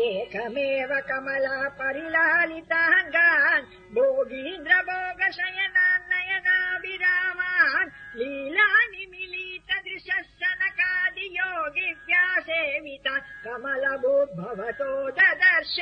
एकमेव कमला परिलालिताङ्गान् भोगीन्द्र नयनाभिरामान् लीलानि मिलितदृशः दृशः योगिव्या सेविता कमलभूद्भवतो ददर्श।